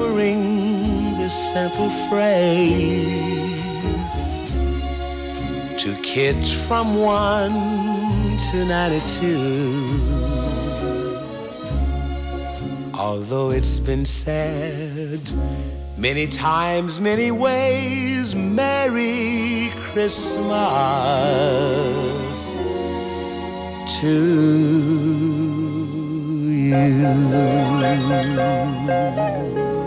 Offering this simple phrase to kids from 1 to 92. Although it's been said many times, many ways, Merry Christmas to you.